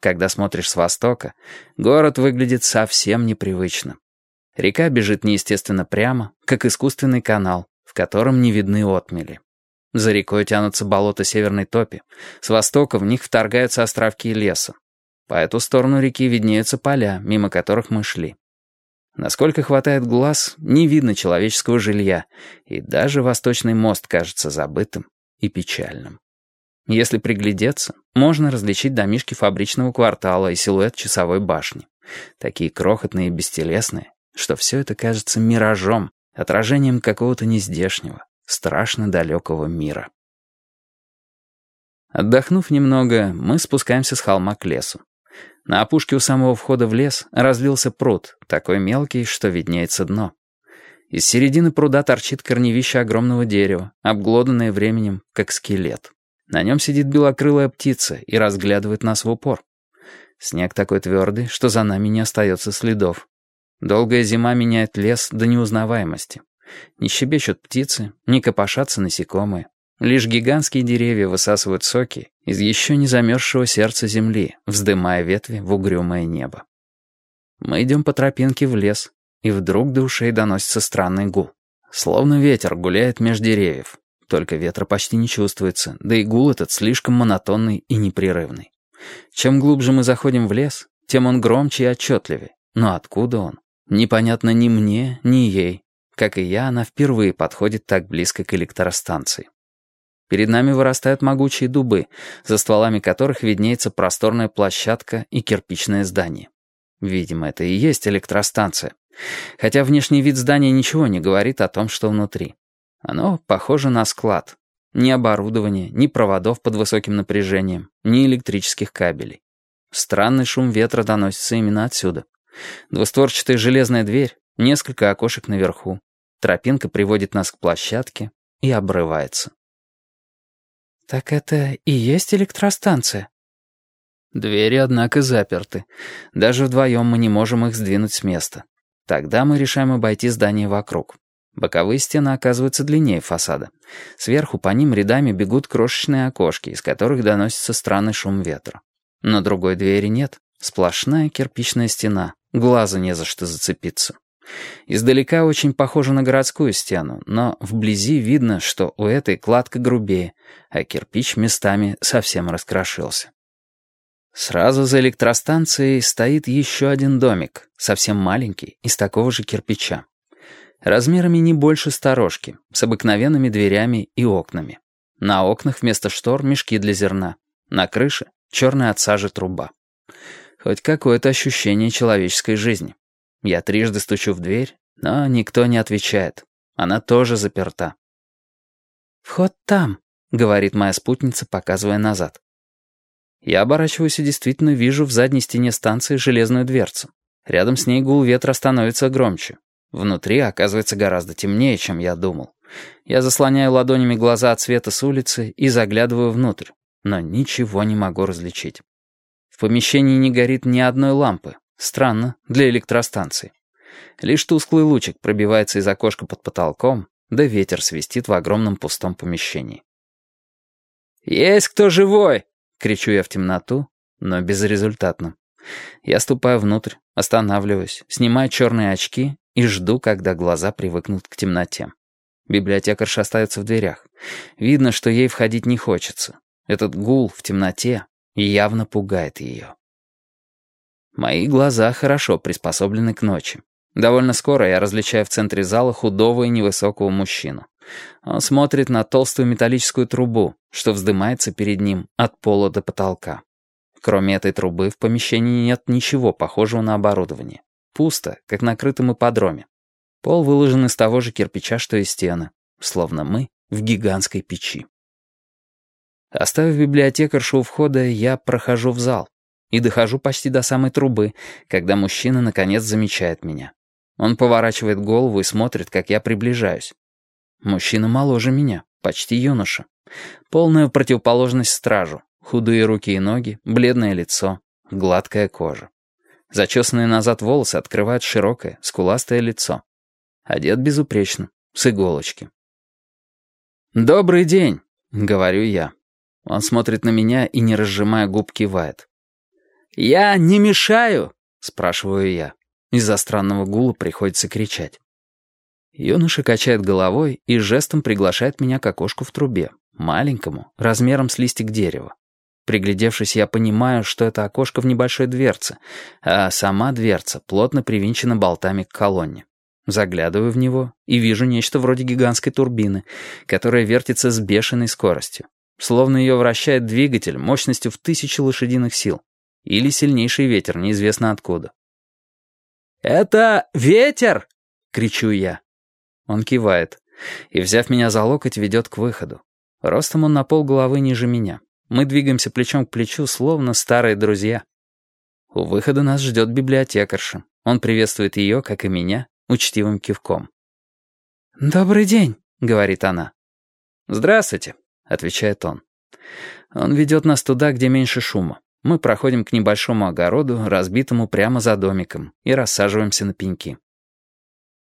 Когда смотришь с востока, город выглядит совсем непривычно. Река бежит неестественно прямо, как искусственный канал, в котором не видны отмели. За рекой тянутся болота Северной Топи. С востока в них вторгаются островки леса. По эту сторону реки виднеются поля, мимо которых мы шли. Насколько хватает глаз, не видно человеческого жилья, и даже восточный мост кажется забытым и печальным. Если приглядеться, можно различить домишки фабричного квартала и силуэт часовой башни. Такие крохотные и бестелесные, что все это кажется миражом, отражением какого-то нездешнего, страшно далекого мира. Отдохнув немного, мы спускаемся с холма к лесу. На опушке у самого входа в лес разлился пруд, такой мелкий, что виднеется дно. Из середины пруда торчит корневище огромного дерева, обглоданное временем, как скелет. На нем сидит белокрылая птица и разглядывает нас в упор. Снег такой твердый, что за нами не остается следов. Долгая зима меняет лес до неузнаваемости. Не щебечут птицы, не копошатся насекомые. Лишь гигантские деревья высасывают соки из еще не замерзшего сердца земли, вздымая ветви в угрюмое небо. Мы идем по тропинке в лес, и вдруг до ушей доносится странный гул. Словно ветер гуляет меж деревьев. Только ветра почти не чувствуется, да и гул этот слишком монотонный и непрерывный. Чем глубже мы заходим в лес, тем он громче и отчетливее. Но откуда он? Непонятно ни мне, ни ей. Как и я, она впервые подходит так близко к электростанции. Перед нами вырастают могучие дубы, за стволами которых виднеется просторная площадка и кирпичное здание. Видимо, это и есть электростанция. Хотя внешний вид здания ничего не говорит о том, что внутри. Оно похоже на склад. Ни оборудования, ни проводов под высоким напряжением, ни электрических кабелей. Странный шум ветра доносится именно отсюда. Двустворчатая железная дверь, несколько окошек наверху. Тропинка приводит нас к площадке и обрывается. «Так это и есть электростанция?» Двери, однако, заперты. Даже вдвоем мы не можем их сдвинуть с места. Тогда мы решаем обойти здание вокруг. Боковые стены оказываются длиннее фасада. Сверху по ним рядами бегут крошечные окошки, из которых доносится странный шум ветра. Но другой двери нет. Сплошная кирпичная стена. Глазу не за что зацепиться. Издалека очень похоже на городскую стену, но вблизи видно, что у этой кладка грубее, а кирпич местами совсем раскрошился. Сразу за электростанцией стоит еще один домик, совсем маленький, из такого же кирпича. Размерами не больше сторожки, с обыкновенными дверями и окнами. На окнах вместо штор мешки для зерна. На крыше черная от сажи труба. Хоть какое-то ощущение человеческой жизни. Я трижды стучу в дверь, но никто не отвечает. Она тоже заперта. «Вход там», — говорит моя спутница, показывая назад. Я оборачиваюсь и действительно вижу в задней стене станции железную дверцу. Рядом с ней гул ветра становится громче. Внутри оказывается гораздо темнее, чем я думал. Я заслоняю ладонями глаза от света с улицы и заглядываю внутрь, но ничего не могу различить. В помещении не горит ни одной лампы, Странно, для электростанции. Лишь тусклый лучик пробивается из окошка под потолком, да ветер свистит в огромном пустом помещении. «Есть кто живой!» — кричу я в темноту, но безрезультатно. Я ступаю внутрь, останавливаюсь, снимаю черные очки и жду, когда глаза привыкнут к темноте. Библиотекарша остается в дверях. Видно, что ей входить не хочется. Этот гул в темноте явно пугает ее. Мои глаза хорошо приспособлены к ночи. Довольно скоро я различаю в центре зала худого и невысокого мужчину. Он смотрит на толстую металлическую трубу, что вздымается перед ним от пола до потолка. Кроме этой трубы в помещении нет ничего похожего на оборудование. Пусто, как на крытом ипподроме. Пол выложен из того же кирпича, что и стены, словно мы в гигантской печи. Оставив библиотекаршу у входа, я прохожу в зал и дохожу почти до самой трубы, когда мужчина наконец замечает меня. Он поворачивает голову и смотрит, как я приближаюсь. Мужчина моложе меня, почти юноша. Полная противоположность стражу. Худые руки и ноги, бледное лицо, гладкая кожа. Зачесанные назад волосы открывают широкое, скуластое лицо. Одет безупречно, с иголочки. «Добрый день», — говорю я. Он смотрит на меня и, не разжимая губ, кивает. «Я не мешаю?» — спрашиваю я. Из-за странного гула приходится кричать. Юноша качает головой и жестом приглашает меня к окошку в трубе, маленькому, размером с листик дерева. Приглядевшись, я понимаю, что это окошко в небольшой дверце, а сама дверца плотно привинчена болтами к колонне. Заглядываю в него и вижу нечто вроде гигантской турбины, которая вертится с бешеной скоростью. Словно ее вращает двигатель мощностью в тысячи лошадиных сил. Или сильнейший ветер, неизвестно откуда. «Это ветер!» — кричу я. Он кивает и, взяв меня за локоть, ведет к выходу. Ростом он на пол головы ниже меня. Мы двигаемся плечом к плечу, словно старые друзья. У выхода нас ждет библиотекарша. Он приветствует ее, как и меня, учтивым кивком. «Добрый день», — говорит она. «Здравствуйте», — отвечает он. Он ведет нас туда, где меньше шума. Мы проходим к небольшому огороду, разбитому прямо за домиком, и рассаживаемся на пеньки.